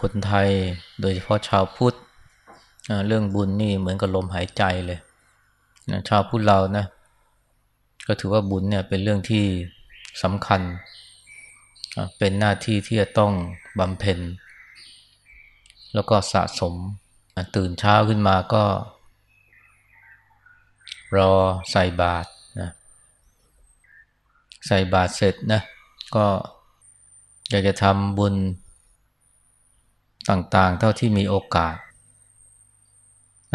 คนไทยโดยเฉพาะชาวพุทธเรื่องบุญนี่เหมือนกับลมหายใจเลยชาวพุทธเรานะ ก็ถือว่าบุญเนี่ยเป็นเรื่องที่สำคัญ เป็นหน้าที่ที่จะต้องบำเพ็ญ แล้วก็สะสมตื่นเช้าขึ้นมาก็ รอใส่บาตรนะใส่บาตรเสร็จนะ ก็อยากจะทำบุญ ต่างๆ เท่าที่มีโอกาส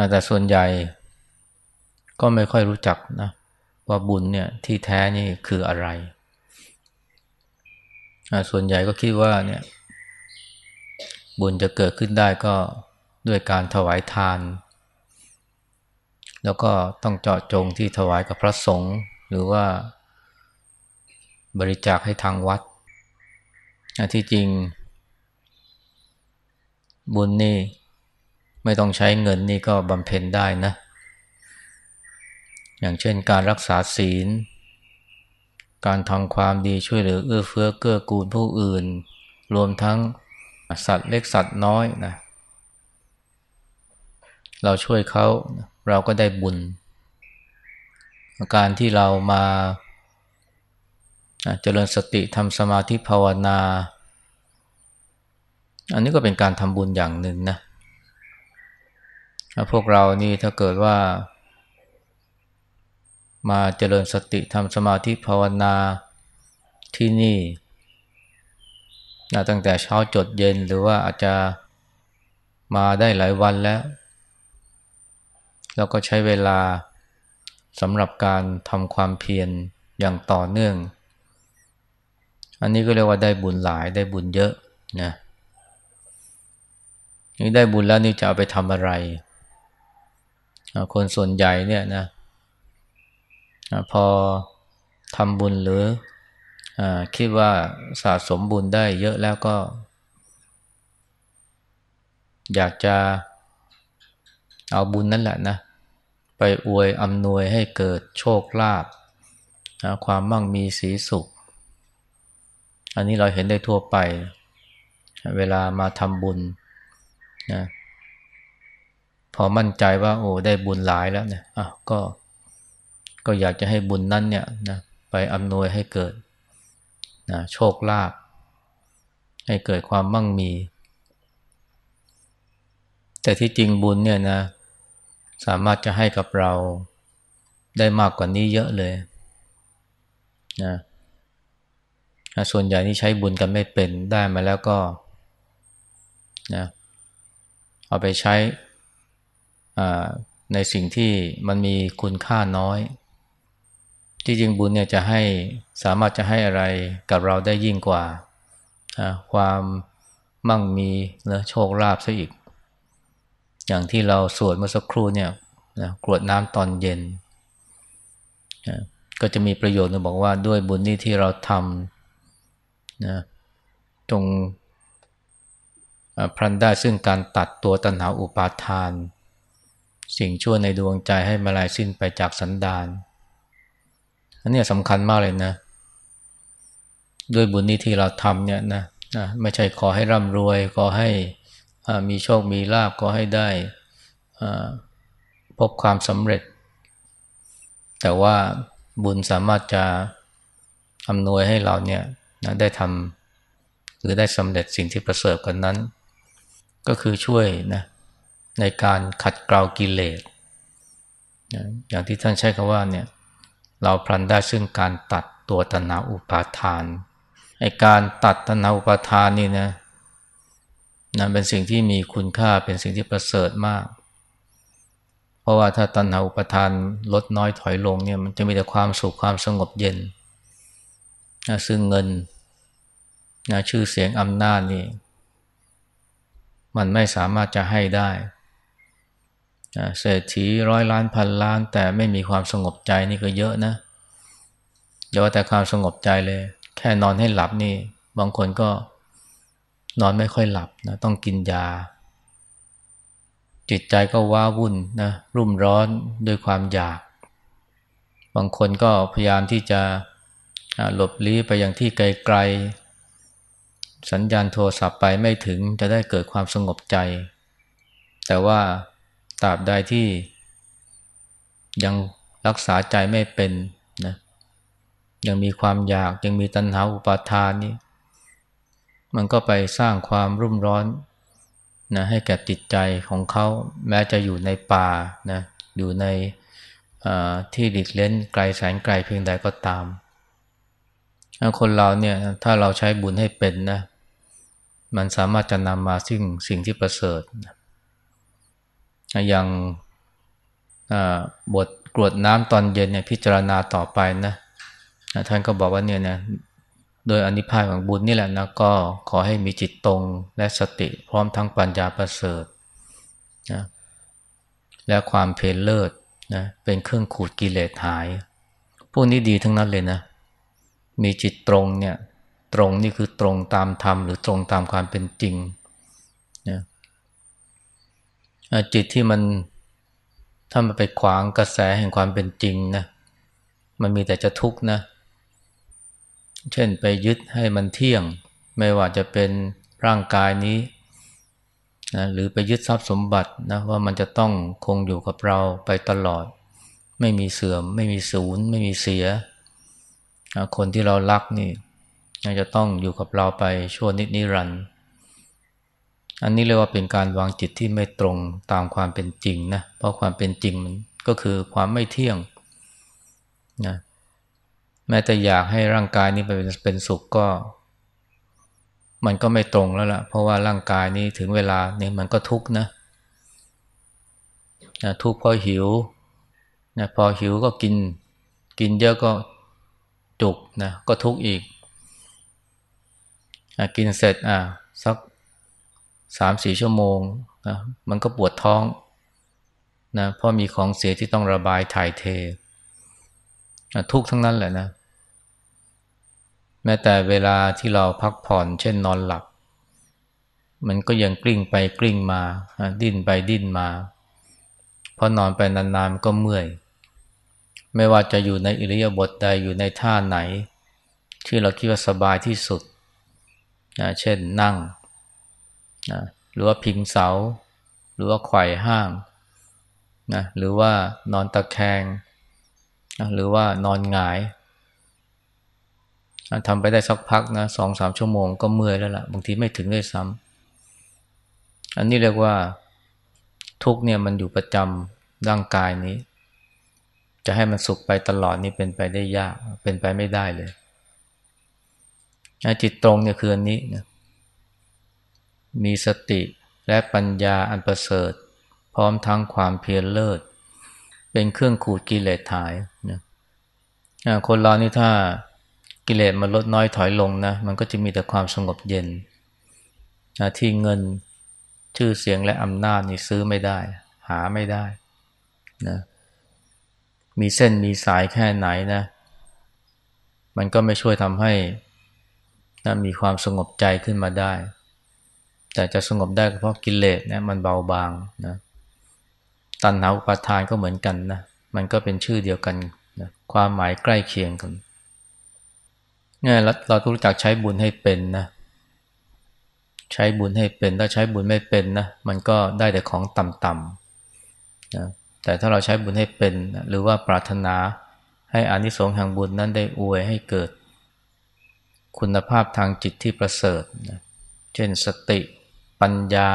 แต่ส่วนใหญ่ก็ไม่ค่อยรู้จักนะว่าบุญเนี่ยที่แท้นี่คืออะไร ส่วนใหญ่ก็คิดว่าเนี่ยบุญจะเกิดขึ้นได้ก็ด้วยการถวายทาน แล้วก็ต้องเจาะจงที่ถวายกับพระสงฆ์หรือว่าบริจาคให้ทางวัดที่จริง บุญนี่ไม่ต้องใช้เงินนี่ก็บำเพ็ญได้นะ อย่างเช่นการรักษาศีล การทำความดีช่วยเหลือเอื้อเฟื้อเกื้อกูลผู้อื่น รวมทั้งสัตว์เล็กสัตว์น้อยนะ เราช่วยเขาเราก็ได้บุญ การที่เรามาเจริญสติทำสมาธิภาวนา อันนี้ก็เป็นการทำบุญอย่างหนึ่งนะพวกเรานี่ถ้าเกิดว่า มาเจริญสติทำสมาธิภาวนาที่นี่นะตั้งแต่เช้าจดเย็นหรือว่าอาจจะมาได้หลายวันแล้ว แล้วก็ใช้เวลาสำหรับการทำความเพียรอย่างต่อเนื่อง อันนี้ก็เรียกว่าได้บุญหลายได้บุญเยอะนะเนี่ได้บุญแล้วนี่จะเอาไปทำอะไร คนส่วนใหญ่เนี่ยนะพอทำบุญหรืออคิดว่าสะสมบุญได้เยอะแล้วก็ อยากจะเอาบุญนั่นแหละนะ ไปอวยอำนวยให้เกิดโชคลาภความมั่งมีสีสุข อันนี้เราเห็นได้ทั่วไป เวลามาทำบุญ นะพอมั่นใจว่า โอ้ได้บุญหลายแล้วเนี่ยอะก็ก็อยากจะให้บุญนั้นเนี่ยนะไปอำนวยให้เกิดนะโชคลาภให้เกิดความมั่งมี แต่ที่จริงบุญเนี่ยนะสามารถจะให้กับเราได้มากกว่านี้เยอะเลยนะส่วนใหญ่นี่ใช้บุญกันไม่เป็นได้มาแล้วก็นะ เอาไปใช้ในสิ่งที่มันมีคุณค่าน้อย ที่จริงบุญเนี่ยจะให้สามารถจะให้อะไรกับเราได้ยิ่งกว่า ความมั่งมีและโชคลาภซะอีก อย่างที่เราสวดเมื่อสักครู่เนี่ยนะกรวดน้ำตอนเย็นนะก็จะมีประโยชน์นะบอกว่าด้วยบุญนี้ที่เราทำนะจง พลันได้ซึ่งการตัดตัวตัณหาอุปาทาน สิ่งชั่วในดวงใจให้มาลายสิ้นไปจากสันดานอันนี้สำคัญมากเลยนะ ด้วยบุญนี้ที่เราทำเนี่ยนะนะไม่ใช่ขอให้ร่ำรวย ขอให้มีโชคมีลาภขอให้ได้พบความสำเร็จ แต่ว่าบุญสามารถจะอำนวยให้เราเนี่ยนะได้ทำหรือได้สำเร็จสิ่งที่ประเสริฐกันนั้น ก็คือช่วยนะในการขัดเกลากิเลสอย่างที่ท่านใช้คำว่าเนี่ยเราพลันได้ซึ่งการตัดตัวตนาอุปาทานไอการตัดตนาอุปาทานนี่นะนะเป็นสิ่งที่มีคุณค่าเป็นสิ่งที่ประเสริฐมาก เพราะว่าถ้าตัณหาอุปทานลดน้อยถอยลงเนี่ยมันจะมีแต่ความสุขความสงบเย็นนะซึ่งเงินนะชื่อเสียงอำนาจนี่ มันไม่สามารถจะให้ได้เศรษฐีร้อยล้านพันล้าน แต่ไม่มีความสงบใจนี่ก็เยอะนะเดี๋ยวแต่ความสงบใจเลย แค่นอนให้หลับนี่ บางคนก็นอนไม่ค่อยหลับนะต้องกินยา จิตใจก็ว้าวุ่นนะรุ่มร้อนด้วยความอยาก บางคนก็พยายามที่จะหลบลี้ไปอยังที่ไกลๆ สัญญาณโทรศัพท์ไปไม่ถึงจะได้เกิดความสงบใจ แต่ว่าตราบใดที่ยังรักษาใจไม่เป็นนะยังมีความอยากยังมีตัณหาอุปาทานนี่มันก็ไปสร้างความรุ่มร้อนนะให้แก่จิตใจของเขาแม้จะอยู่ในป่านะอยู่ในที่ดิดเล้นไกลแสนไกลเพียงใดก็ตาม คนเราเนี่ยถ้าเราใช้บุญให้เป็นนะ มันสามารถจะนำมาซึ่งสิ่งที่ประเสริฐอย่างบทกรวดน้ำตอนเย็นเนี่ยพิจารณาต่อไปนะท่านก็บอกว่าเนี่ยนะโดยอนิพายของบุญนี่แหละนะก็ขอให้มีจิตตรงและสติพร้อมทั้งปัญญาประเสริฐนะและความเพลเลิศนะเป็นเครื่องขูดกิเลสหาย พวกนี้ดีทั้งนั้นเลยนะ มีจิตตรงเนี่ย ตรงนี่คือตรงตามธรรมหรือตรงตามความเป็นจริงนะจิตที่มันถ้ามันไปขวางกระแสแห่งความเป็นจริงนะมันมีแต่จะทุกข์นะ เช่นไปยึดให้มันเที่ยง ไม่ว่าจะเป็นร่างกายนี้นะหรือไปยึดทรัพย์สมบัตินะว่ามันจะต้องคงอยู่กับเราไปตลอด ไม่มีเสื่อม ไม่มีศูนย์ ไม่มีเสียนะคนที่เรารักนี่ จะต้องอยู่กับเราไปชั่วนิดนิรันดร์อันนี้เรียกว่าเป็นการวางจิตที่ไม่ตรงตามความเป็นจริงนะ เพราะความเป็นจริงมันก็คือความไม่เที่ยงนะแม้แต่อยากให้ร่างกายนี้เป็นเป็นสุขก็ มันก็ไม่ตรงแล้วล่ะ เพราะว่าร่างกายนี้ถึงเวลาเนี่ยมันก็ทุกข์นะนะทุกข์เพราะหิวนะพอหิวก็กิน กินเยอะก็จุกนะก็ทุกข์อีก กินเสร็จอะสักสามสี่ชั่วโมงนะมันก็ปวดท้องนะเพราะมีของเสียที่ต้องระบายถ่ายเท ทุกทั้งนั้นแหละนะ แม้แต่เวลาที่เราพักผ่อนเช่นนอนหลับ มันก็ยังกลิ้งไปกลิ้งมา ดิ้นไปดิ้นมาพอนอนไปนานๆก็เมื่อย ไม่ว่าจะอยู่ในอิริยาบถใดอยู่ในท่าไหน ที่เราคิดว่าสบายที่สุด นะเช่นนั่งนะหรือว่าพิงเสา หรือว่าไขว่ห้างนะหรือว่านอนตะแคงนะหรือว่านอนหงายทำไปได้สักพักนะสองสามชั่วโมงก็เมื่อยแล้วละ่ะ บางทีไม่ถึงด้วยซ้ำอันนี้เรียกว่าทุกเนี่ยมันอยู่ประจำร่างกายนี้ จะให้มันสุขไปตลอดนี่เป็นไปได้ยากเป็นไปไม่ได้เลย จิตตรงเนี่ยคืออันนี้นะมีสติและปัญญาอันประเสริฐ พร้อมทั้งความเพียรเลิศ เป็นเครื่องขูดกิเลสหายนะคนเรานี่ถ้ากิเลสมันลดน้อยถอยลงนะ มันก็จะมีแต่ความสงบเย็นนะที่เงินชื่อเสียงและอำนาจนี่ซื้อไม่ได้ หาไม่ได้นะมีเส้นมีสายแค่ไหนนะ มันก็ไม่ช่วยทำให้ นะมีความสงบใจขึ้นมาได้ แต่จะสงบได้เพราะกิเลสเนี่ยมันเบาบางนะตัณหาอุปาทานก็เหมือนกันนะมันก็เป็นชื่อเดียวกันนะความหมายใกล้เคียงกันเนี่ยเราต้องรู้จักใช้บุญให้เป็นนะใช้บุญให้เป็น ถ้าใช้บุญไม่เป็นนะมันก็ได้แต่ของต่ำๆนะแต่ถ้าเราใช้บุญให้เป็น หรือว่าปรารถนาให้อานิสงส์แห่งบุญนั้นได้อวยให้เกิด คุณภาพทางจิตที่ประเสริฐนะเช่นสติ ปัญญา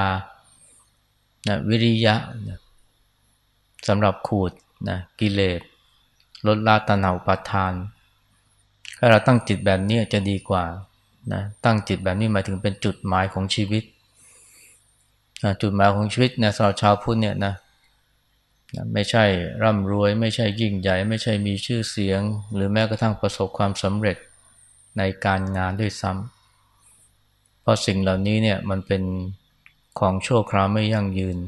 นะวิริยะนะสำหรับขูดนะกิเลสลดละตัณหาอุปาทาน ถ้าเราตั้งจิตแบบนี้จะดีกว่านะตั้งจิตแบบนี้หมายถึงเป็นจุดหมายของชีวิตจุดหมายของชีวิตเนี่ยสำหรับชาวพุทธเนี่ยนะไม่ใช่ร่ำรวย ไม่ใช่ยิ่งใหญ่ ไม่ใช่มีชื่อเสียง หรือแม้กระทั่งประสบความสำเร็จ ในการงานด้วยซ้ำเพราะสิ่งเหล่านี้เนี่ยมันเป็นของชั่วคราวไม่ยั่งยืน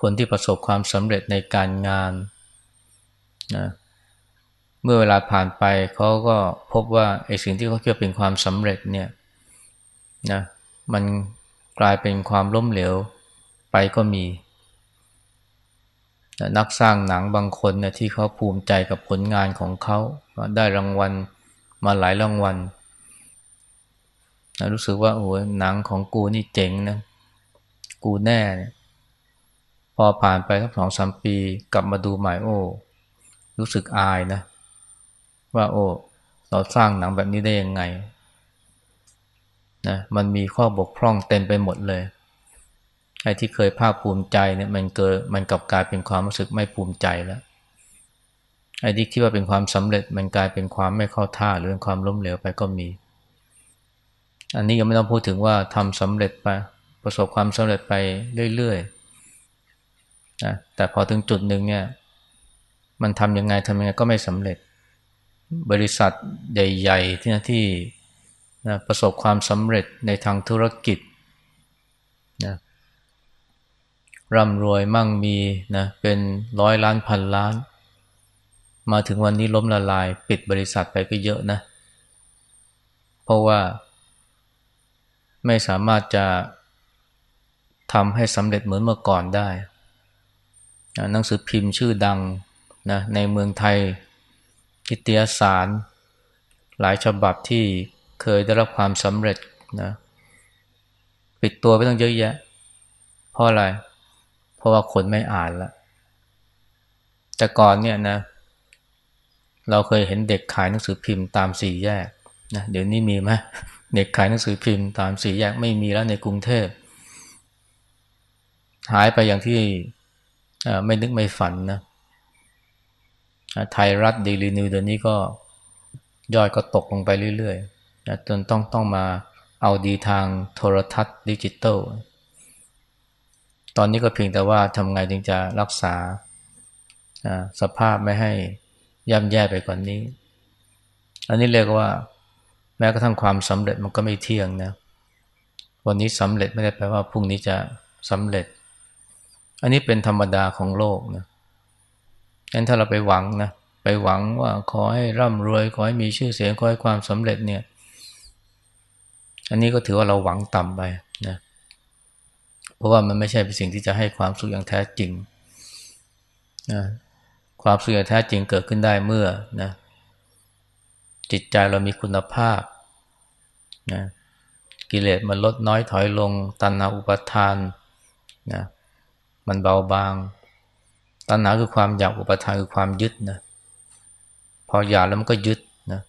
คนที่ประสบความสำเร็จในการงานนะเมื่อเวลาผ่านไปเขาก็พบว่าไอ้สิ่งที่เขาคิดเป็นความสำเร็จเนี่ยนะมันกลายเป็นความล้มเหลวไปก็มี นักสร้างหนังบางคนเนี่ยที่เขาภูมิใจกับผลงานของเขาได้รางวัล มาหลายรางวัลรู้สึกว่าโอ้ยหนังของกูนี่เจ๋งนะ กูแน่เนี่ยพอผ่านไปสักสองสามปีกลับมาดูใหม่โอ้ รู้สึกอายนะ ว่าโอ้ เราสร้างหนังแบบนี้ได้ยังไงนะมันมีข้อบกพร่องเต็มไปหมดเลยไอ้ที่เคยภาคภูมิใจเนี่ยมันเกิดมันกลับกลายเป็นความรู้สึกไม่ภูมิใจแล้ว ไอ้ที่คิดว่าเป็นความสำเร็จมันกลายเป็นความไม่เข้าท่าหรือเป็นความล้มเหลวไปก็มี อันนี้ยังไม่ต้องพูดถึงว่าทำสำเร็จไปประสบความสำเร็จไปเรื่อยๆนะแต่พอถึงจุดหนึ่งเนี่ยมันทำยังไงทำยังไงก็ไม่สำเร็จ บริษัทใหญ่ ๆ ที่ที่นะประสบความสำเร็จในทางธุรกิจนะร่ำรวยมั่งมีนะเป็นร้อยล้านพันล้าน มาถึงวันนี้ล้มละลาย ปิดบริษัทไปก็เยอะนะ เพราะว่าไม่สามารถจะทำให้สำเร็จเหมือนเมื่อก่อนได้ หนังสือพิมพ์ชื่อดังนะในเมืองไทยนิตยสาร หลายฉบับที่เคยได้รับความสำเร็จนะปิดตัวไปต้องเยอะแยะ เพราะอะไร เพราะว่าคนไม่อ่านละแต่ก่อนเนี่ยนะ เราเคยเห็นเด็กขายหนังสือพิมพ์ตามสี่แยกนะเดี๋ยวนี้มีไหมเด็กขายหนังสือพิมพ์ตามสี่แยกไม่มีแล้วในกรุงเทพหายไปอย่างที่ไม่นึกไม่ฝันนะไทยรัฐเดลินิวส์เดี๋ยวนี้ก็ยอดก็ตกลงไปเรื่อยๆจนต้องต้องมาเอาดีทางโทรทัศน์ดิจิตอลตอนนี้ก็เพียงแต่ว่าทำไงจึงจะรักษาสภาพไม่ให้ ย่ำแย่ไปกว่านี้ อันนี้เรียกว่า แม้กระทั่งความสำเร็จมันก็ไม่เที่ยงนะวันนี้สำเร็จไม่ได้แปลว่าพรุ่งนี้จะสำเร็จ อันนี้เป็นธรรมดาของโลกนะงั้นถ้าเราไปหวังนะไปหวังว่าขอให้ร่ำรวย ขอให้มีชื่อเสียงขอให้ความสำเร็จเนี่ย อันนี้ก็ถือว่าเราหวังต่ำไปนะเพราะว่ามันไม่ใช่เป็นสิ่งที่จะให้ความสุขอย่างแท้จริงนะ ความสุขอย่างแท้จริงเกิดขึ้นได้เมื่อนะจิตใจเรามีคุณภาพนะกิเลสมันลดน้อยถอยลง ตัณหาอุปทานนะมันเบาบาง ตัณหาคือความอยากอุปทานคือความยึดนะพออยากแล้วมันก็ยึดนะ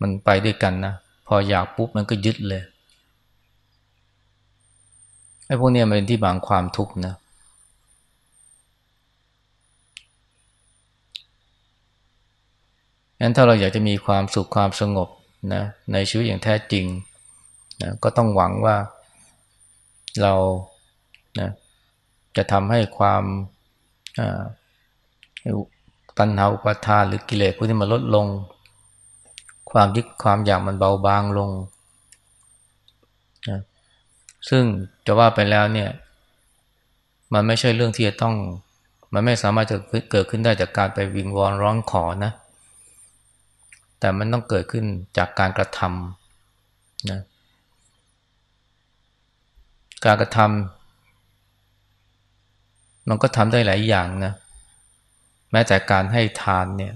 มันไปด้วยกันนะพออยากปุ๊บมันก็ยึดเลยไอ้พวกนี้มันเป็นที่บางความทุกข์นะ งั้นถ้าเราอยากจะมีความสุขความสงบนะในชีวิตอย่างแท้จริงนะก็ต้องหวังว่าเรานะจะทำให้ความตัณหาอุปาทานหรือกิเลสพวกนี้มันลดลง ความยึดความอยากมันเบาบางลงนะซึ่งจะว่าไปแล้วเนี่ย มันไม่ใช่เรื่องที่จะต้อง มันไม่สามารถจะเกิดขึ้นได้จากการไปวิงวอนร้องขอนะ แต่มันต้องเกิดขึ้นจากการกระทำนะการกระทำมันก็ทำได้หลายอย่างนะแม้แต่การให้ทานเนี่ย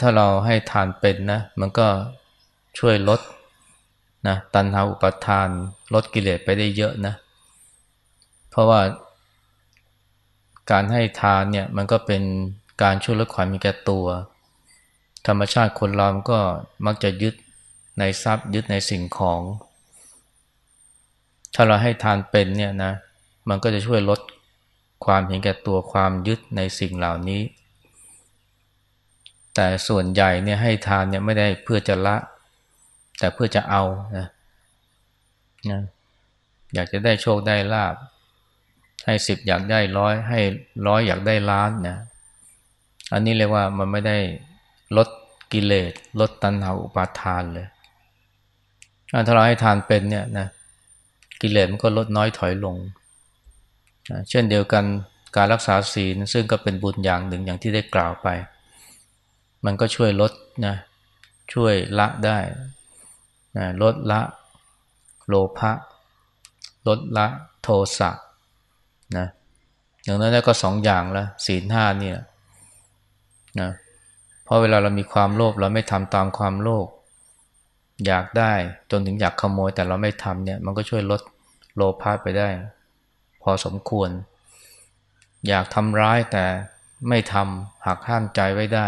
ถ้าเราให้ทานเป็นนะมันก็ช่วยลดนะตันหาอุปทานลดกิเลสไปได้เยอะนะ เพราะว่าการให้ทานเนี่ยมันก็เป็น การช่วยลดความมีแก่ตัว ธรรมชาติคนเราก็มักจะยึดในทรัพย์ยึดในสิ่งของ ถ้าเราให้ทานเป็นเนี่ยนะ มันก็จะช่วยลดความเห็นแก่ตัวความยึดในสิ่งเหล่านี้ แต่ส่วนใหญ่เนี่ยให้ทานเนี่ยไม่ได้เพื่อจะละ แต่เพื่อจะเอานะนะอยากจะได้โชคได้ลาบ ให้สิบอยากได้ร้อยให้ร้อยอยากได้ล้านนะ อันนี้เรียกว่ามันไม่ได้ลดกิเลสลดตัณหาอุปาทานเลยถ้าเราให้ทานเป็นเนี่ยนะกิเลสมันก็ลดน้อยถอยลงนะเช่นเดียวกันการรักษาศีลซึ่งก็เป็นบุญอย่างหนึ่งอย่างที่ได้กล่าวไป มันก็ช่วยลดนะช่วยละได้นะลดละโลภะลดละโทสะนะอย่างนั้นก็สองอย่างละศีลห้าเนี่ย นะเพราะเวลาเรามีความโลภเราไม่ทำตามความโลภอยากได้จนถึงอยากขโมยแต่เราไม่ทำเนี่ยมันก็ช่วยลดโลภะไปได้ พอสมควร อยากทำร้ายแต่ไม่ทำหักห้ามใจไว้ได้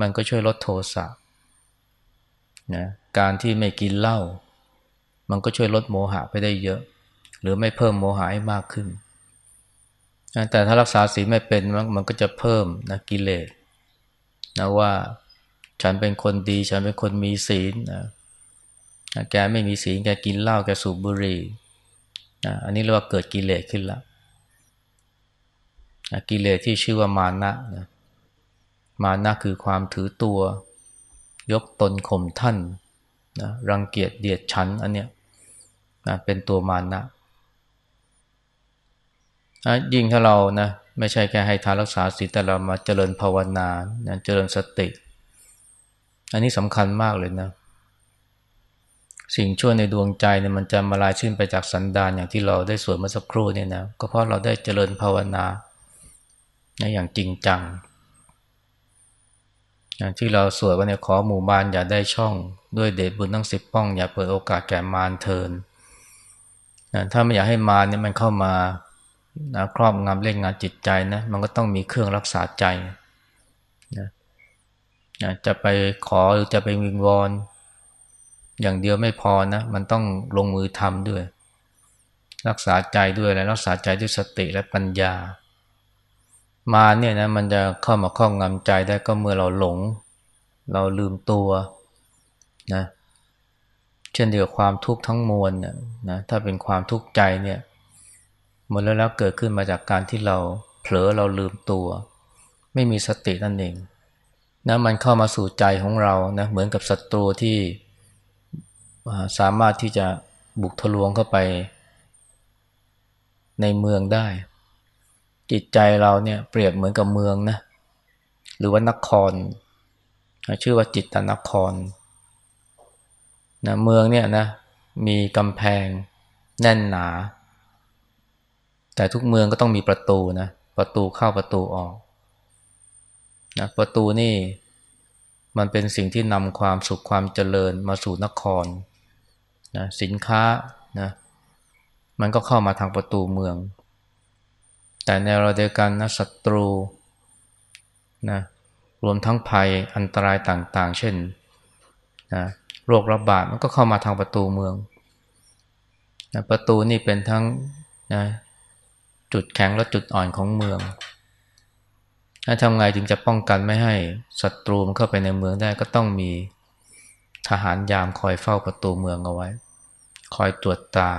มันก็ช่วยลดโทสะนะการที่ไม่กินเหล้ามันก็ช่วยลดโมหะไปได้เยอะ หรือไม่เพิ่มโมหะให้มากขึ้น แต่ถ้ารักษาศีลไม่เป็นมันก็จะเพิ่มนะกิเลสนะว่าฉันเป็นคนดี ฉันเป็นคนมีศีลนะแกไม่มีศีลแกกินเหล้าแกสูบบุหรี่นะอันนี้เรียกว่าเกิดกิเลสขึ้นแล้วกิเลสที่ชื่อว่ามานะนะมานะคือความถือตัว ยกตนข่มท่านนะรังเกียจเดียดฉันอันเนี้ยนะเป็นตัวมานะ ยิ่งถ้าเรานะไม่ใช่แค่ให้ทานรักษาศีลแต่เรามาเจริญภาวนานะเจริญสติ อันนี้สำคัญมากเลยนะ สิ่งชั่วในดวงใจเนี่ยมันจะมาลายชื่นไปจากสันดานอย่างที่เราได้สวดเมื่อสักครู่เนี่ยนะก็เพราะเราได้เจริญภาวนานะอย่างจริงจังอย่างที่เราสวดว่าเนี่ยขอหมู่บ้านอย่าได้ช่อง ด้วยเดชบุญทั้งสิบป้อง อย่าเปิดโอกาสแก่มารเทินนะถ้าไม่อยากให้มารเนี่ยมันเข้ามา นะครอบงำเล่นงานจิตใจนะมันก็ต้องมีเครื่องรักษาใจนะนะจะไปขอหรือจะไปวิงวอนอย่างเดียวไม่พอนะมันต้องลงมือทำด้วย รักษาใจด้วยและรักษาใจด้วยสติและปัญญา มาเนี่ยนะมันจะเข้ามาครอบงำใจได้ก็เมื่อเราหลง เราลืมตัวนะเช่นเดียวกับความทุกข์ทั้งมวลนี่ยนะถ้าเป็นความทุกข์ใจเนี่ย หมดแล้วแล้วเกิดขึ้นมาจากการที่เราเผลอเราลืมตัว ไม่มีสตินั่นเองนะมันเข้ามาสู่ใจของเรานะเหมือนกับศัตรูที่สามารถที่จะบุกทะลวงเข้าไป ในเมืองได้ จิตใจเราเนี่ยเปรียบเหมือนกับเมืองนะหรือว่านคร ชื่อว่าจิตตนครนะเมืองเนี่ยนะมีกำแพงแน่นหนา แต่ทุกเมืองก็ต้องมีประตูนะ ประตูเข้าประตูออกนะประตูนี่มันเป็นสิ่งที่นำความสุขความเจริญมาสู่นครนะสินค้านะมันก็เข้ามาทางประตูเมือง แต่ในราเดียวกันนะศัตรูนะรวมทั้งภัยอันตรายต่างๆ เช่นนะโรคระบาดมันก็เข้ามาทางประตูเมืองนะประตูนี่เป็นทั้งนะ จุดแข็งและจุดอ่อนของเมือง ถ้าทำไงถึงจะป้องกันไม่ให้ศัตรูมันเข้าไปในเมืองได้ก็ต้องมีทหารยามคอยเฝ้าประตูเมืองเอาไว้ คอยตรวจตา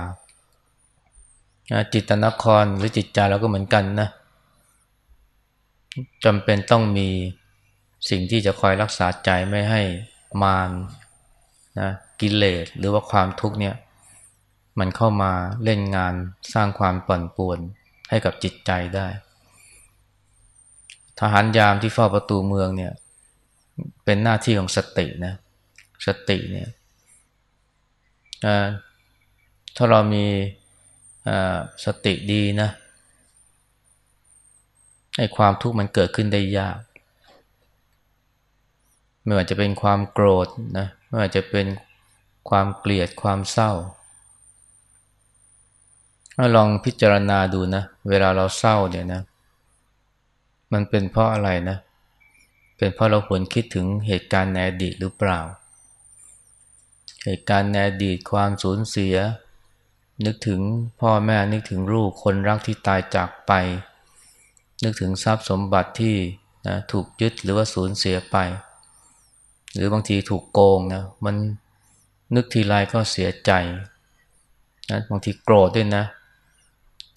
จิตนครหรือจิตใจเราก็เหมือนกันนะจำเป็นต้องมีสิ่งที่จะคอยรักษาใจไม่ให้มารนะกิเลสหรือว่าความทุกข์เนี่ย มันเข้ามาเล่นงานสร้างความปั่นป่วน ให้กับจิตใจได้ ทหารยามที่เฝ้าประตูเมืองเนี่ย เป็นหน้าที่ของสตินะ สติเนี่ยถ้าเรามีสติดีนะไอ้ความทุกข์มันเกิดขึ้นได้ยาก ไม่ว่าจะเป็นความโกรธนะไม่ว่าจะเป็นความเกลียดความเศร้า ลองพิจารณาดูนะ เวลาเราเศร้าเนี่ยนะ มันเป็นเพราะอะไรนะ เป็นเพราะเราหวนคิดถึงเหตุการณ์ในอดีตหรือเปล่า เหตุการณ์ในอดีตความสูญเสีย นึกถึงพ่อแม่นึกถึงลูกคนรักที่ตายจากไป นึกถึงทรัพย์สมบัติที่นะถูกยึดหรือว่าสูญเสียไป หรือบางทีถูกโกงนะมันนึกทีไรก็เสียใจนะบางทีโกรธด้วยนะ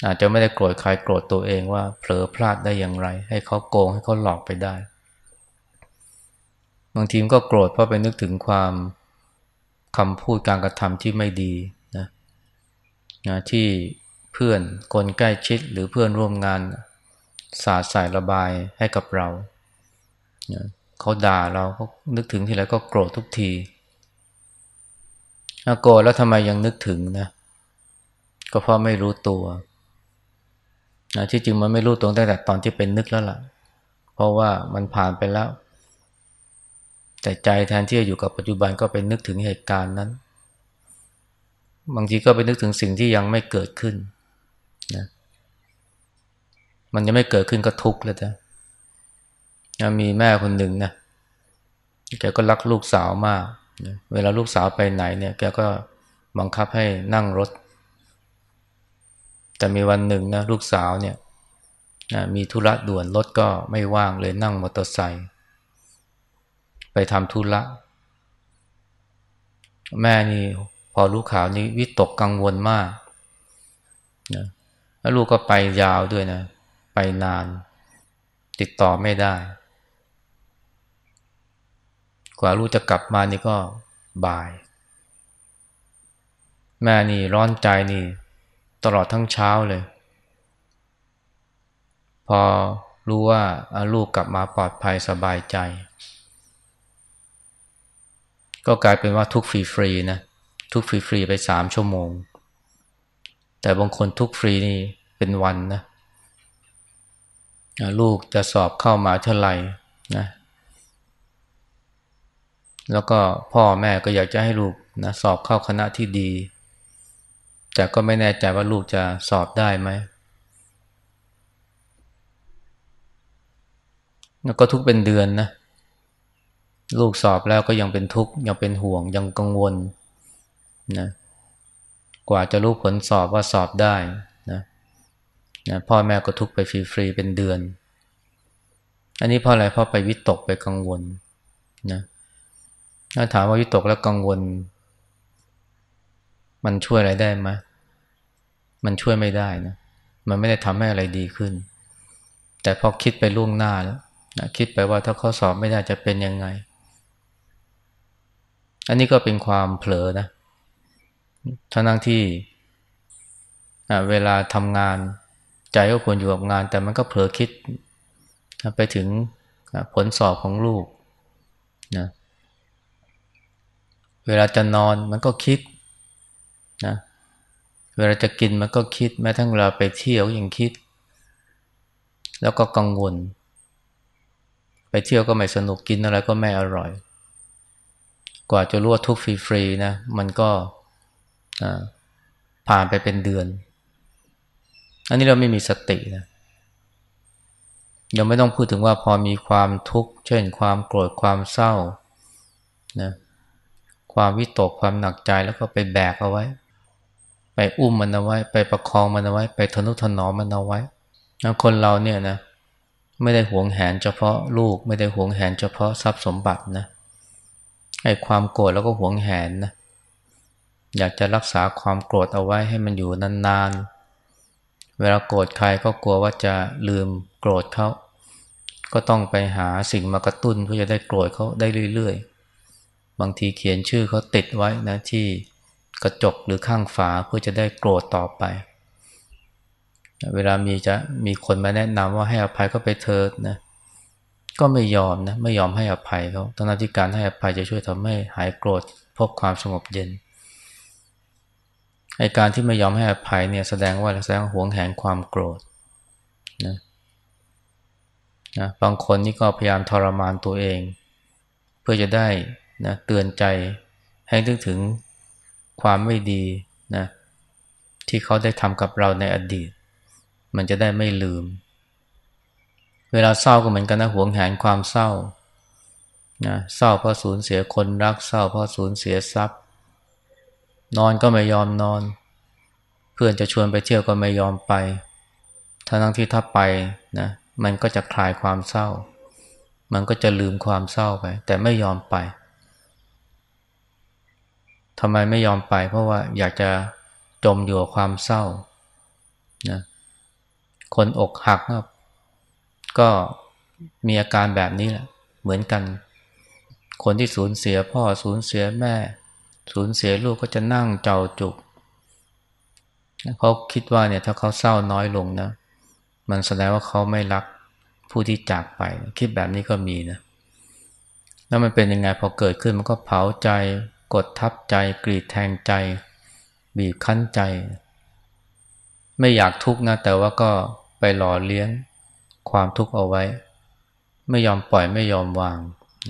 อาจจะไม่ได้โกรธใครโกรธตัวเองว่าเผลอพลาดได้อย่างไร ให้เขาโกงให้เขาหลอกไปได้ บางทีมก็โกรธเพราะไปนึกถึงความคำพูดการกระทำที่ไม่ดีนะนะที่เพื่อนคนใกล้ชิดหรือเพื่อนร่วมงานสาดใส่ระบายให้กับเรานะเขาด่าเราเขานึกถึงทีไรก็โกรธทุกทีโกรธแล้วทำไมยังนึกถึงนะก็เพราะไม่รู้ตัว นะที่จริงมันไม่รู้ตัวตั้งแต่ตอนที่เป็นนึกแล้วล่ะ เพราะว่ามันผ่านไปแล้ว แต่ใจแทนที่จะอยู่กับปัจจุบันก็ไปนึกถึงเหตุการณ์นั้น บางทีก็ไปนึกถึงสิ่งที่ยังไม่เกิดขึ้นนะมันยังไม่เกิดขึ้นก็ทุกข์เลยจ้ะมีแม่คนหนึ่งนะแกก็รักลูกสาวมาก เวลาลูกสาวไปไหนเนี่ย แกก็บังคับให้นั่งรถ แต่มีวันหนึ่งนะลูกสาวเนี่ยมีธุระด่วนรถก็ไม่ว่างเลยนั่งมอเตอร์ไซค์ไปทำธุระ แม่นี่พอรู้ข่าวนี้วิตกกังวลมากนะแล้วลูกก็ไปยาวด้วยนะ ไปนาน ติดต่อไม่ได้ กว่าลูกจะกลับมานี่ก็บ่าย แม่นี่ร้อนใจนี่ ตลอดทั้งเช้าเลย พอรู้ว่าลูกกลับมาปลอดภัยสบายใจ ก็กลายเป็นว่าทุกฟรีๆนะทุกฟรีๆไปสามชั่วโมง แต่บางคนทุกฟรีนี่เป็นวันนะลูกจะสอบเข้ามาเท่าไหร่นะแล้วก็พ่อแม่ก็อยากจะให้ลูกนะสอบเข้าคณะที่ดี แต่ก็ไม่แน่ใจว่าลูกจะสอบได้ไหมแล้วก็ทุกเป็นเดือนนะ ลูกสอบแล้วก็ยังเป็นทุกข์ยังเป็นห่วงยังกังวลนะกว่าจะรู้ผลสอบว่าสอบได้นะนะพ่อแม่ก็ทุกข์ไปฟรีๆเป็นเดือน อันนี้เพราะอะไรเพราะไปวิตกไปกังวลนะถ้าถามว่าวิตกและกังวล มันช่วยอะไรได้ไหมมันช่วยไม่ได้นะมันไม่ได้ทำให้อะไรดีขึ้น แต่พอคิดไปล่วงหน้าแล้วนะคิดไปว่าถ้าข้อสอบไม่ได้จะเป็นยังไง อันนี้ก็เป็นความเผลอนะทั้งที่เวลาทำงานใจก็ควรอยู่กับงาน แต่มันก็เผลอคิดไปถึงผลสอบของลูกนะเวลาจะนอนมันก็คิด นะเวลาจะกินมันก็คิด แม้ทั้งเวลาไปเที่ยวยังคิด แล้วก็กังวล ไปเที่ยวก็ไม่สนุกกินอะไรก็ไม่อร่อย กว่าจะรู้ว่าทุกฟรีๆนะ มันก็ผ่านไปเป็นเดือน อันนี้เราไม่มีสตินะยังไม่ต้องพูดถึงว่าพอมีความทุกข์ เช่น ความโกรธความเศร้านะความวิตกความหนักใจแล้วก็ไปแบกเอาไว้ ไปอุ้มมันเอาไว้ ไปประคองมันเอาไว้ ไปทนุถนอมมันเอาไว้คนเราเนี่ยนะไม่ได้หวงแหนเฉพาะลูก ไม่ได้หวงแหนเฉพาะทรัพย์สมบัตินะไอ้ความโกรธแล้วก็หวงแหนนะอยากจะรักษาความโกรธเอาไว้ให้มันอยู่นานๆ เวลาโกรธใครก็กลัวว่าจะลืมโกรธเขาก็ต้องไปหาสิ่งมากระตุ้นเพื่อจะได้โกรธเขาได้เรื่อยๆ บางทีเขียนชื่อเขาติดไว้นะที่ กระจกหรือข้างฝาเพื่อจะได้โกรธต่อไป เวลามีจะมีคนมาแนะนำว่าให้อภัยก็ไปเถิดนะก็ไม่ยอมนะไม่ยอมให้อภัยเขาตั้งที่การให้อภัยจะช่วยทำให้หายโกรธพบความสงบเย็นไอการที่ไม่ยอมให้อภัยเนี่ยแสดงว่าแสดงหวงแหนความโกรธนะนะบางคนนี่ก็พยายามทรมานตัวเอง เพื่อจะได้นะเตือนใจให้นึกถึง ความไม่ดีนะที่เขาได้ทำกับเราในอดีต มันจะได้ไม่ลืม เวลาเศร้าก็เหมือนกันนะหวงแหนความเศร้านะเศร้าเพราะสูญเสียคนรักเศร้าเพราะสูญเสียทรัพย์ นอนก็ไม่ยอมนอน เพื่อนจะชวนไปเที่ยวก็ไม่ยอมไปทั้งที่ถ้าไปนะมันก็จะคลายความเศร้า มันก็จะลืมความเศร้าไป แต่ไม่ยอมไป ทำไมไม่ยอมไป เพราะว่าอยากจะจมอยู่กับความเศร้านะคนอกหักก็มีอาการแบบนี้แหละ เหมือนกัน คนที่สูญเสียพ่อสูญเสียแม่ สูญเสียลูกก็จะนั่งเจ้าจุกเขาคิดว่าเนี่ยถ้าเขาเศร้าน้อยลงนะมันแสดงว่าเขาไม่รักผู้ที่จากไป คิดแบบนี้ก็มีนะแล้วมันเป็นยังไงพอเกิดขึ้นมันก็เผาใจ กดทับใจกรีดแทงใจ บีบคั้นใจ ไม่อยากทุกข์นะแต่ว่าก็ไปหล่อเลี้ยงความทุกข์เอาไว้ ไม่ยอมปล่อยไม่ยอมวาง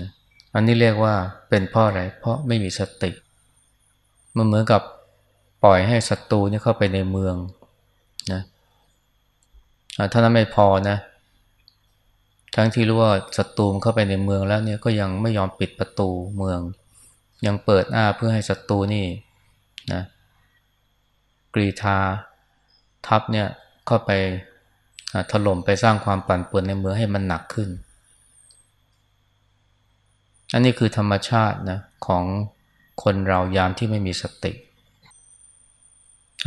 นะอันนี้เรียกว่าเป็นเพราะอะไร เพราะไม่มีสติมันเหมือนกับปล่อยให้ศัตรูนี่เข้าไปในเมืองนะถ้านั้นไม่พอนะ ทั้งที่รู้ว่าศัตรูเข้าไปในเมืองแล้วเนี่ยก็ยังไม่ยอมปิดประตูเมือง ยังเปิดอ้าเพื่อให้ศัตรูนี่นะกรีธาทัพเนี่ยเข้าไปถล่มไปสร้างความปั่นป่วนในเมืองให้มันหนักขึ้น อันนี้คือธรรมชาตินะของคนเรายามที่ไม่มีสติ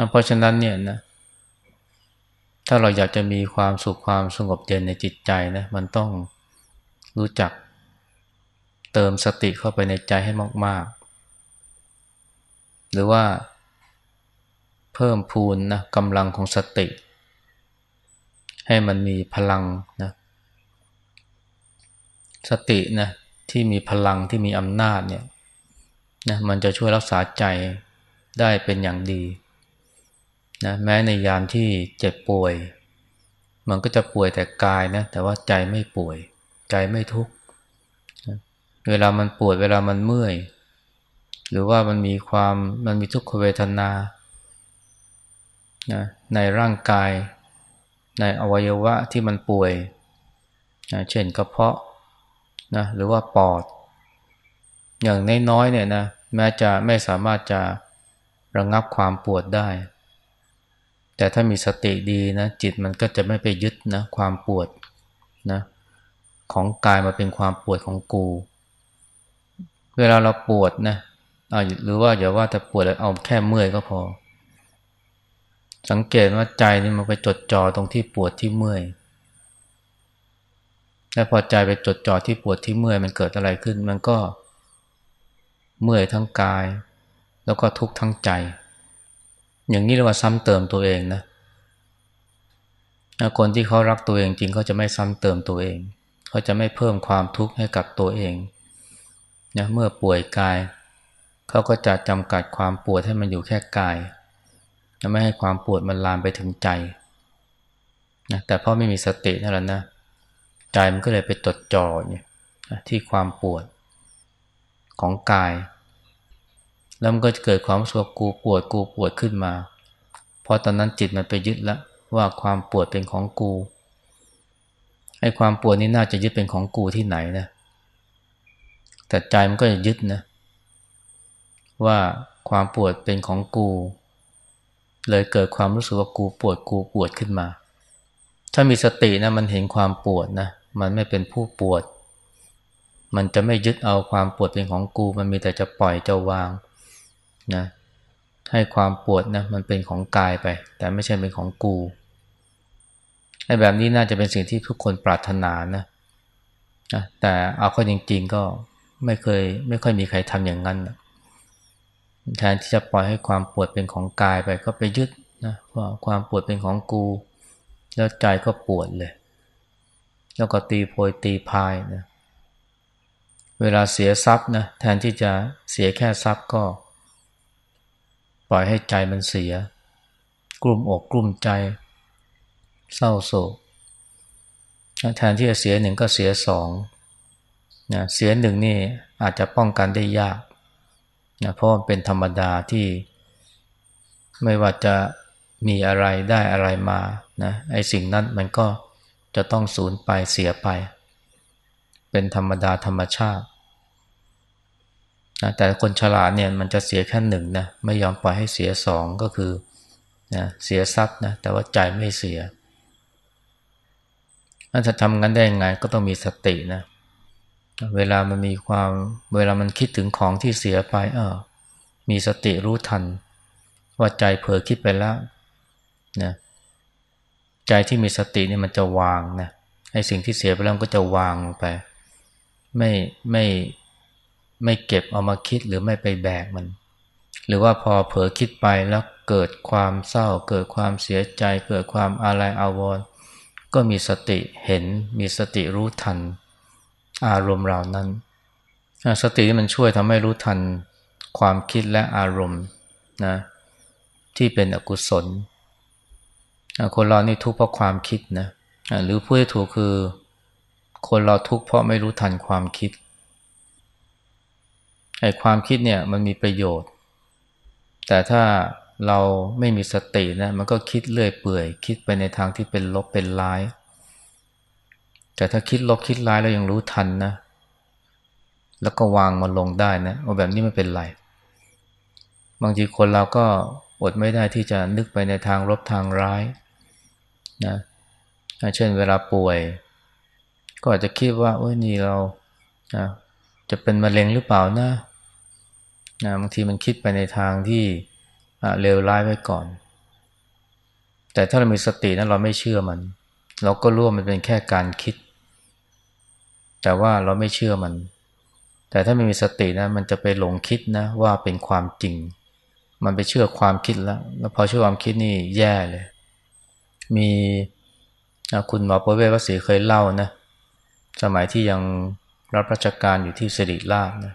เพราะฉะนั้นเนี่ยนะถ้าเราอยากจะมีความสุขความสงบเย็นในจิตใจนะมันต้องรู้จัก เติมสติเข้าไปในใจให้มาก ๆ หรือว่าเพิ่มพูนนะกำลังของสติ ให้มันมีพลังนะสตินะที่มีพลังที่มีอำนาจเนี่ยนะมันจะช่วยรักษาใจได้เป็นอย่างดีนะแม้ในยามที่เจ็บป่วย มันก็จะป่วยแต่กายนะแต่ว่าใจไม่ป่วย ใจไม่ทุกข์ เวลามันปวดเวลามันเมื่อย หรือว่ามันมีความมันมีทุกขเวทนานะในร่างกาย ในอวัยวะที่มันป่วยนะเช่นกระเพาะนะหรือว่าปอด อย่างน้อยๆเนี่ยนะแม้จะไม่สามารถจะระงงับความปวดได้ แต่ถ้ามีสติดีนะจิตมันก็จะไม่ไปยึดนะความปวดนะของกายมาเป็นความปวดของกู เวลาเราปวดนะหรือว่าอย่าว่าแต่ปวดแล้วเอาแค่เมื่อยก็พอ สังเกตว่าใจนี่มันไปจดจ่อตรงที่ปวดที่เมื่อยและพอใจไปจดจ่อที่ปวดที่เมื่อยมันเกิดอะไรขึ้น มันก็เมื่อยทั้งกาย แล้วก็ทุกข์ทั้งใจ อย่างนี้เรียกว่าซ้ำเติมตัวเองนะคนที่เขารักตัวเองจริงเขาจะไม่ซ้ำเติมตัวเอง เขาจะไม่เพิ่มความทุกข์ให้กับตัวเอง นะเมื่อป่วยกายเขาก็จะจำกัดความปวดให้มันอยู่แค่กายจะไม่ให้ความปวดมันลามไปถึงใจนะแต่พราะไม่มีสตินั่นแหละนะใจมันก็เลยไปตดจ่อเนี่ยที่ความปวดของกาย แล้วมันก็จะเกิดความรู้สึกกูปวดกูปวดขึ้นมา เพราะตอนนั้นจิตมันไปยึดแล้วว่าความปวดเป็นของกูไอ้ความปวดนี้น่าจะยึดเป็นของกูที่ไหนนะ แต่ใจมันก็จะยึดนะว่าความปวดเป็นของกู เลยเกิดความรู้สึกว่ากูปวดกูปวดขึ้นมา ถ้ามีสตินะมันเห็นความปวดนะมันไม่เป็นผู้ปวด มันจะไม่ยึดเอาความปวดเป็นของกู มันมีแต่จะปล่อยจะวางนะให้ความปวดนะมันเป็นของกายไป แต่ไม่ใช่เป็นของกูไอ้แบบนี้น่าจะเป็นสิ่งที่ทุกคนปรารถนานะนะแต่เอาข้อจริง ๆ ก็ ไม่เคย ไม่ค่อยมีใครทำอย่างนั้นนะแทนที่จะปล่อยให้ความปวดเป็นของกายไปก็ไปยึดนะว่าความปวดเป็นของกู แล้วใจก็ปวดเลย แล้วก็ตีโพยตีพายนะเวลาเสียทรัพย์นะแทนที่จะเสียแค่ทรัพย์ก็ ปล่อยให้ใจมันเสีย กลุ่มอกกลุ่มใจ เศร้าโศกแทนที่จะเสียหนึ่งก็เสียสอง นะเสียหนึ่งนี่อาจจะป้องกันได้ยากนะเพราะมันเป็นธรรมดาที่ ไม่ว่าจะมีอะไรได้อะไรมานะไอ้สิ่งนั้นมันก็จะต้องสูญไปเสียไป เป็นธรรมดาธรรมชาตินะแต่คนฉลาดเนี่ยมันจะเสียแค่หนึ่งนะไม่ยอมปล่อยให้เสียสองก็คือนะเสียทรัพย์นะแต่ว่าใจไม่เสียถ้าจะทำงั้นได้ยังไงก็ต้องมีสตินะเเวลามันมีความเวลามันคิดถึงของที่เสียไปเออมีสติรู้ทัน ว่าใจเผลอคิดไปแล้วนะใจที่มีสติเนี่ยมันจะวางนะไอ้สิ่งที่เสียไปแล้วก็จะวางไป ไม่ไม่ไม่เก็บเอามาคิดหรือไม่ไปแบกมัน หรือว่าพอเผลอคิดไปแล้วเกิดความเศร้า เกิดความเสียใจ เกิดความอะไรอาวรณ์ก็มีสติเห็นมีสติรู้ทัน อารมณ์เหล่านั้น สติที่มันช่วยทำให้รู้ทันความคิดและอารมณ์นะที่เป็นอกุศล คนเรานี่ทุกข์เพราะความคิดนะหรือพูดถูกคือ คนเราทุกข์เพราะไม่รู้ทันความคิดไอ้ความคิดเนี่ยมันมีประโยชน์ แต่ถ้าเราไม่มีสตินะมันก็คิดเลื่อยเปื่อย คิดไปในทางที่เป็นลบเป็นร้าย แต่ถ้าคิดลบคิดร้ายแล้วยังรู้ทันนะ แล้วก็วางมันลงได้นะเอแบบนี้ไม่เป็นไร บางทีคนเราก็อดไม่ได้ที่จะนึกไปในทางลบทางร้ายนะเช่นเวลาป่วย ก็อาจจะคิดว่าโอ้ยนี่เรานะจะเป็นมะเร็งหรือเปล่านะนะบางทีมันคิดไปในทางที่เลวร้ายไว้ก่อน แต่ถ้าเรามีสตินะเราไม่เชื่อมัน เราก็รู้ว่ามันเป็นแค่การคิด แต่ว่าเราไม่เชื่อมัน แต่ถ้าไม่มีสตินะ มันจะไปหลงคิดนะว่าเป็นความจริง มันไปเชื่อความคิดแล้ว แล้วพอเชื่อความคิดนี่แย่เลย มีคุณหมอประเวศวสีเคยเล่านะ สมัยที่ยังรับราชการอยู่ที่สิริราชนะ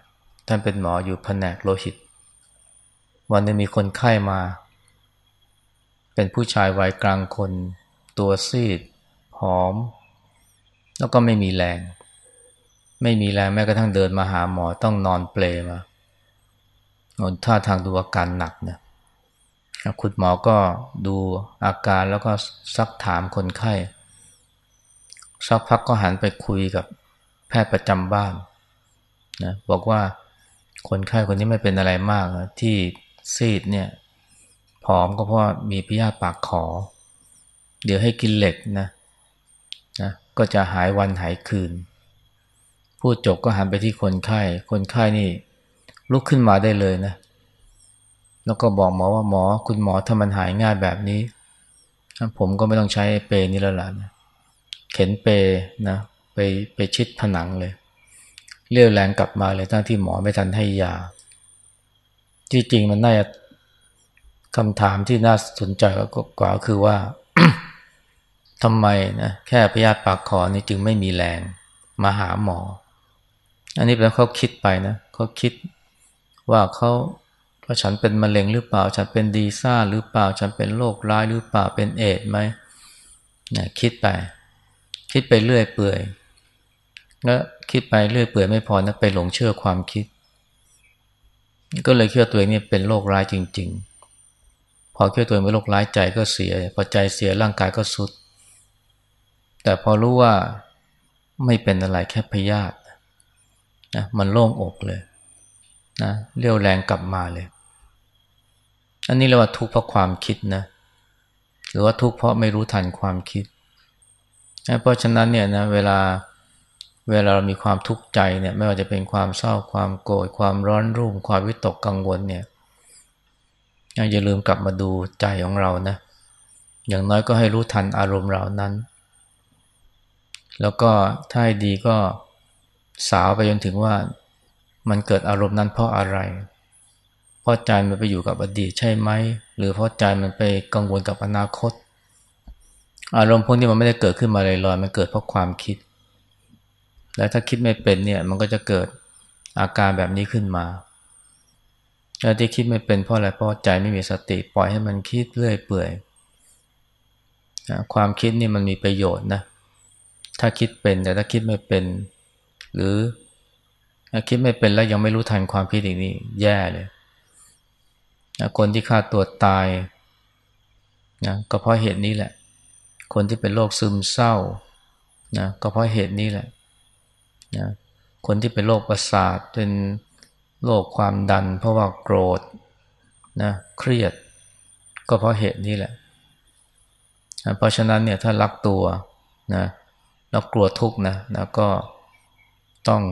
ท่านเป็นหมออยู่แผนกโลหิต วันนึงมีคนไข้ามา เป็นผู้ชายวัยกลางคน ตัวซีด หอม แล้วก็ไม่มีแรง ไม่มีแรงแม้กระทั่งเดินมาหาหมอต้องนอนเปลมาท่าทางดูอาการหนักนะคุณหมอก็ดูอาการแล้วก็ซักถามคนไข้ สักพักก็หันไปคุยกับแพทย์ประจำบ้านนะบอกว่าคนไข้คนนี้ไม่เป็นอะไรมากนะที่ซีดเนี่ยผอมก็เพราะมีพยาธิปากขอ เดี๋ยวให้กินเหล็กนะนะก็จะหายวันหายคืน พูดจบก็หันไปที่คนไข้ คนไข้นี่ ลุกขึ้นมาได้เลยนะ แล้วก็บอกหมอว่าหมอ คุณหมอถ้ามันหายง่ายแบบนี้ ผมก็ไม่ต้องใช้เปรนี้แล้วล่ะนะเข็นเปนะ ไปไปชิดผนังเลย เรียวแรงกลับมาเลยทั้งที่หมอไม่ทันให้ยา ที่จริงมันน่าจะคำถามที่น่าสนใจกว่าคือว่าทำไมนะแค่พยาธิปากคอนี่จึงไม่มีแรงมาหาหมอ อันนี้เป็นเขาคิดไปนะเขาคิดว่าเขาเพราฉันเป็นมะเร็งหรือเปล่า ฉันเป็นดีซ่าหรือเปล่า ฉันเป็นโรคร้ายหรือเปล่าเป็นเอดไหมนะคิดไป คิดไปเรื่อยเปื่อยแล้วคิดไปเรื่อยเปื่อยไม่พอนะไปหลงเชื่อความคิด ก็เลยคิดว่าตัวเองนี่เป็นโรคร้ายจริง ๆ พอคิดว่าตัวเองเป็นโรคร้ายใจก็เสีย พอใจเสียร่างกายก็สุด แต่พอรู้ว่าไม่เป็นอะไรแค่พยาธิ นะมันโล่งอกเลยนะเรียวแรงกลับมาเลย อันนี้เรียกว่าทุกข์เพราะความคิดนะหรือว่าทุกข์เพราะไม่รู้ทันความคิดเพราะฉะนั้นเนี่ยนะเวลาเวลาเรามีความทุกข์ใจเนี่ยไม่ว่าจะเป็นความเศร้าความโกรธความร้อนรุ่มความวิตกกังวลเนี่ยอย่าลืมกลับมาดูใจของเรานะอย่างน้อยก็ให้รู้ทันอารมณ์เหล่านั้น แล้วก็ถ้าให้ดีก็ สาวไปจนถึงว่ามันเกิดอารมณ์นั้นเพราะอะไร เพราะใจมันไปอยู่กับอดีตใช่ไหม หรือเพราะใจมันไปกังวลกับอนาคต อารมณ์พวกนี้มันไม่ได้เกิดขึ้นมาลอยๆมันเกิดเพราะความคิด แล้วถ้าคิดไม่เป็นเนี่ยมันก็จะเกิดอาการแบบนี้ขึ้นมาแล้วที่คิดไม่เป็นเพราะอะไรเพราะใจไม่มีสติปล่อยให้มันคิดเรื่อยเปื่อยความคิดนี่มันมีประโยชน์นะ ถ้าคิดเป็นแต่ถ้าคิดไม่เป็น หรือคิดไม่เป็นแล้วยังไม่รู้ทันความคิดอีกนี่แย่เลยคนที่ฆ่าตัวตายนะก็เพราะเหตุนี้แหละ คนที่เป็นโรคซึมเศร้านะก็เพราะเหตุนี้แหละนะคนที่เป็นโรคประสาทเป็นโรคความดัน เพราะว่าโกรธนะเครียด ก็เพราะเหตุนี้แหละนะเพราะฉะนั้นเนี่ยถ้ารักตัวนะแล้วกลัวทุกข์นะนะก็ ต้อง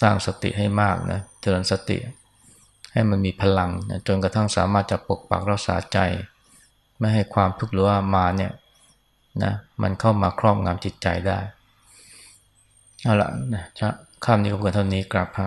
สร้างสติให้มากนะเจริญสติ ให้มันมีพลังนะจนกระทั่งสามารถจะปกปักรักษาใจ ไม่ให้ความทุกข์หรือว่ามาเนี่ยนะมันเข้ามาครอบงำจิตใจได้ เอาละนะจะข้ามนี้ก็เกินเท่านี้กราบพระ